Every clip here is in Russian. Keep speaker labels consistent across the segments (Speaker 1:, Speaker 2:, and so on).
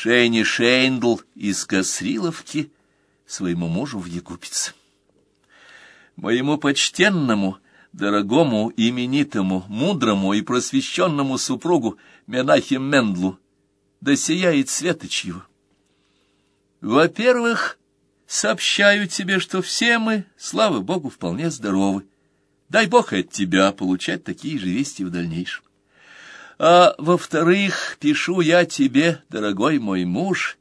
Speaker 1: Шейни Шейндл из Косриловки своему мужу в Егупец. Моему почтенному, дорогому, именитому, мудрому и просвещенному супругу Менахе Мендлу да сияет светоч его. Во-первых, сообщаю тебе, что все мы, слава Богу, вполне здоровы. Дай Бог от тебя получать такие же вести в дальнейшем. А во-вторых, пишу я тебе, дорогой мой муж,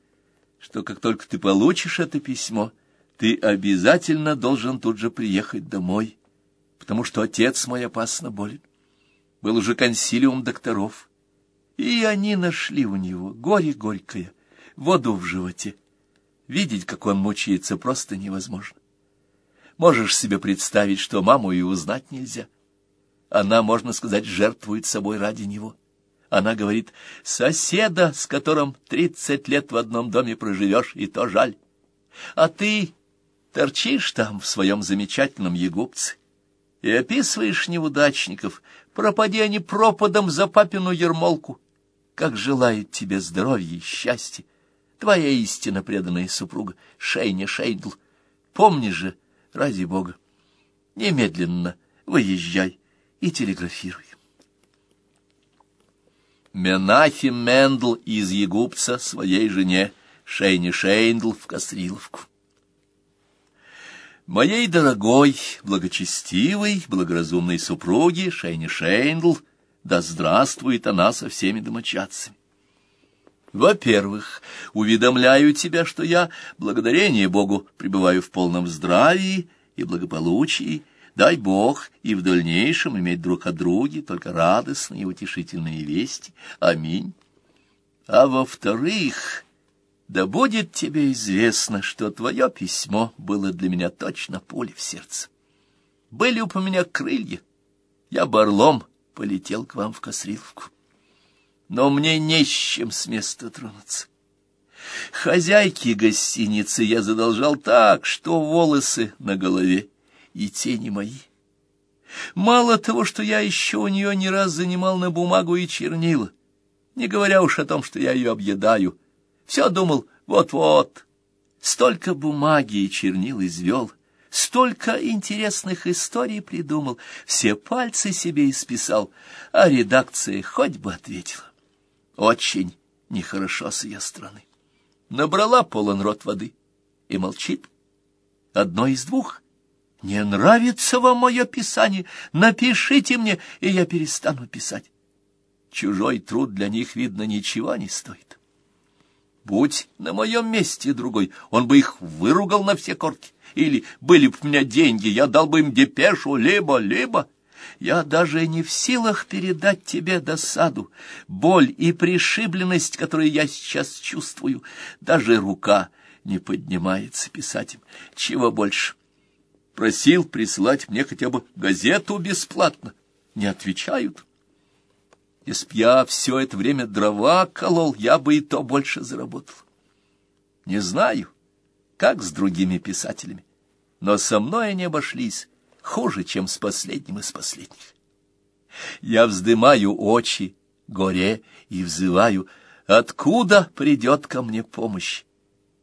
Speaker 1: что как только ты получишь это письмо, ты обязательно должен тут же приехать домой, потому что отец мой опасно болен. Был уже консилиум докторов, и они нашли у него горе горькое, воду в животе. Видеть, как он мучается, просто невозможно. Можешь себе представить, что маму и узнать нельзя. Она, можно сказать, жертвует собой ради него. Она говорит, соседа, с которым тридцать лет в одном доме проживешь, и то жаль. А ты торчишь там в своем замечательном егупце и описываешь неудачников, пропади они пропадом за папину ермолку. Как желает тебе здоровья и счастья твоя истинно преданная супруга Шейня Шейдл. Помни же, ради Бога, немедленно выезжай и телеграфируй. Менахим Мендл из Егупца своей жене Шейне Шейндл в Касриловку. Моей дорогой, благочестивой, благоразумной супруге Шейне Шейндл, да здравствует она со всеми домочадцами. Во-первых, уведомляю тебя, что я, благодарение Богу, пребываю в полном здравии и благополучии. Дай Бог и в дальнейшем иметь друг от друга только радостные и утешительные вести. Аминь. А во-вторых, да будет тебе известно, что твое письмо было для меня точно пуля в сердце. Были у меня крылья, я барлом полетел к вам в Косриловку но мне не с чем с места тронуться. Хозяйке гостиницы я задолжал так, что волосы на голове и тени мои. Мало того, что я еще у нее не раз занимал на бумагу и чернила, не говоря уж о том, что я ее объедаю, все думал, вот-вот, столько бумаги и чернил извел, столько интересных историй придумал, все пальцы себе исписал, а редакция хоть бы ответила. Очень нехорошо с ее стороны. Набрала полон рот воды и молчит. Одно из двух. Не нравится вам мое писание? Напишите мне, и я перестану писать. Чужой труд для них, видно, ничего не стоит. Будь на моем месте другой, он бы их выругал на все корки. Или были бы у меня деньги, я дал бы им депешу, либо-либо... Я даже не в силах передать тебе досаду, боль и пришибленность, которые я сейчас чувствую. Даже рука не поднимается писать им. Чего больше? Просил присылать мне хотя бы газету бесплатно. Не отвечают. Если б я все это время дрова колол, я бы и то больше заработал. Не знаю, как с другими писателями, но со мной они обошлись хуже, чем с последним из последних. Я вздымаю очи горе и взываю, откуда придет ко мне помощь.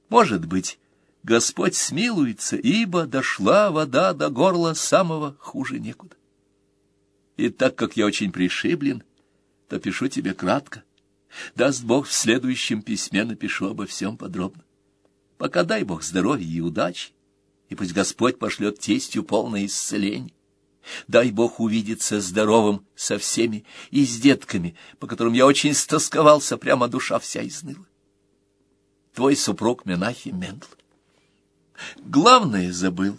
Speaker 1: Может быть, Господь смилуется, ибо дошла вода до горла самого хуже некуда. И так как я очень пришиблен, то пишу тебе кратко. Даст Бог, в следующем письме напишу обо всем подробно. Пока дай Бог здоровья и удачи и пусть Господь пошлет тестью полное исцеление. Дай Бог увидеться здоровым со всеми и с детками, по которым я очень стосковался, прямо душа вся изныла. Твой супруг Менахи Мендл. Главное забыл.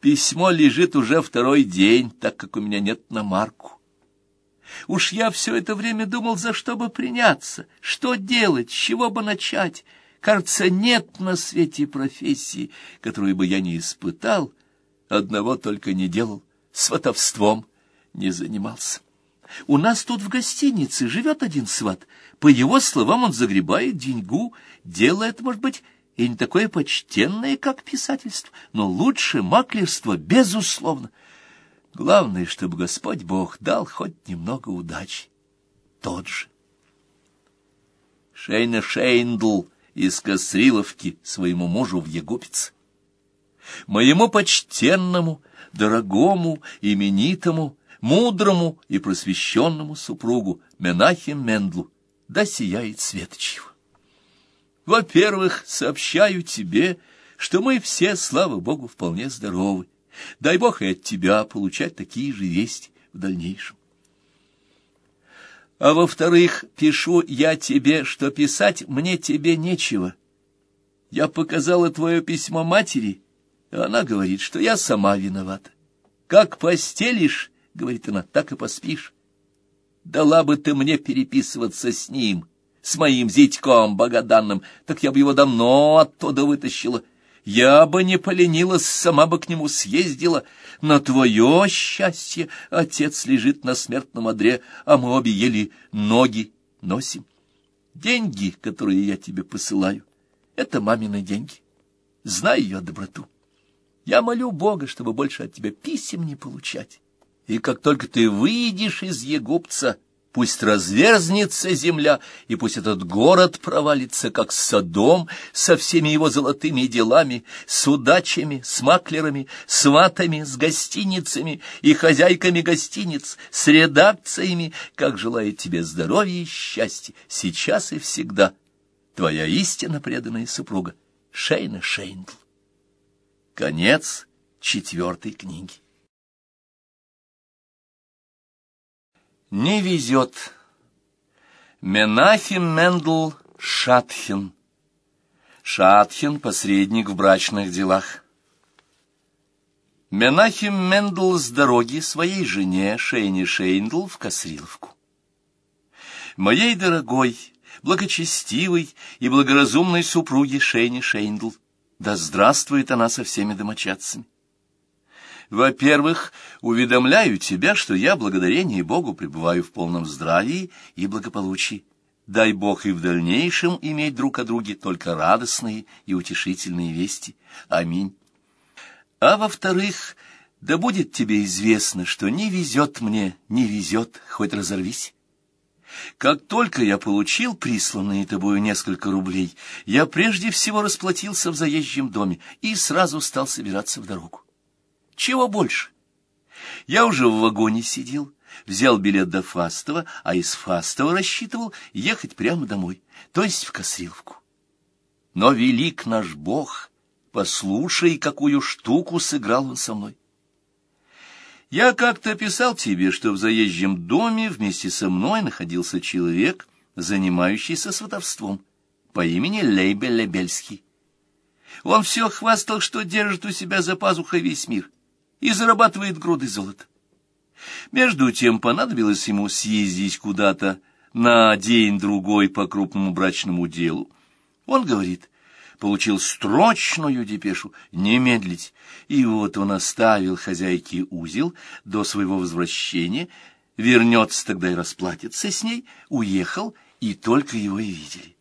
Speaker 1: Письмо лежит уже второй день, так как у меня нет на марку. Уж я все это время думал, за что бы приняться, что делать, с чего бы начать, Кажется, нет на свете профессии, которую бы я не испытал, одного только не делал, сватовством не занимался. У нас тут в гостинице живет один сват. По его словам, он загребает деньгу. Дело это, может быть, и не такое почтенное, как писательство, но лучше маклерство, безусловно. Главное, чтобы Господь Бог дал хоть немного удачи. Тот же. Шейна Шейндл из Косриловки своему мужу в Егупец. Моему почтенному, дорогому, именитому, мудрому и просвещенному супругу Менахим Мендлу, да сияет светоч. Во-первых, сообщаю тебе, что мы все, слава Богу, вполне здоровы. Дай Бог и от тебя получать такие же вести в дальнейшем. А во-вторых, пишу я тебе, что писать мне тебе нечего. Я показала твое письмо матери, и она говорит, что я сама виновата. Как постелишь, говорит она, так и поспишь. Дала бы ты мне переписываться с ним, с моим зятьком богоданным, так я бы его давно оттуда вытащила. Я бы не поленилась, сама бы к нему съездила. На твое счастье отец лежит на смертном одре, а мы обе еле ноги носим. Деньги, которые я тебе посылаю, — это мамины деньги. Знай ее доброту. Я молю Бога, чтобы больше от тебя писем не получать. И как только ты выйдешь из Егупца, Пусть разверзнется земля, и пусть этот город провалится, как Содом, со всеми его золотыми делами, с удачами, с маклерами, сватами, с гостиницами и хозяйками гостиниц, с редакциями, как желает тебе здоровья и счастья, сейчас и всегда. Твоя истинно преданная супруга Шейна Шейндл. Конец четвертой книги. Не везет. Менахим Мендл Шатхин. Шатхин — посредник в брачных делах. Менахим Мендл с дороги своей жене Шейне Шейндл в Касриловку. Моей дорогой, благочестивой и благоразумной супруге Шейне Шейндл, да здравствует она со всеми домочадцами. Во-первых, уведомляю тебя, что я, благодарение Богу, пребываю в полном здравии и благополучии. Дай Бог и в дальнейшем иметь друг о друге только радостные и утешительные вести. Аминь. А во-вторых, да будет тебе известно, что не везет мне, не везет, хоть разорвись. Как только я получил присланные тобою несколько рублей, я прежде всего расплатился в заезжем доме и сразу стал собираться в дорогу. Чего больше? Я уже в вагоне сидел, взял билет до Фастова, а из Фастова рассчитывал ехать прямо домой, то есть в Косриловку. Но велик наш Бог, послушай, какую штуку сыграл он со мной. Я как-то писал тебе, что в заезжем доме вместе со мной находился человек, занимающийся сватовством, по имени Лейбе Лебельский. Он все хвастал, что держит у себя за пазухой весь мир, и зарабатывает груды золота. Между тем понадобилось ему съездить куда-то на день-другой по крупному брачному делу. Он говорит, получил строчную депешу, не медлить, и вот он оставил хозяйке узел до своего возвращения, вернется тогда и расплатится с ней, уехал, и только его и видели.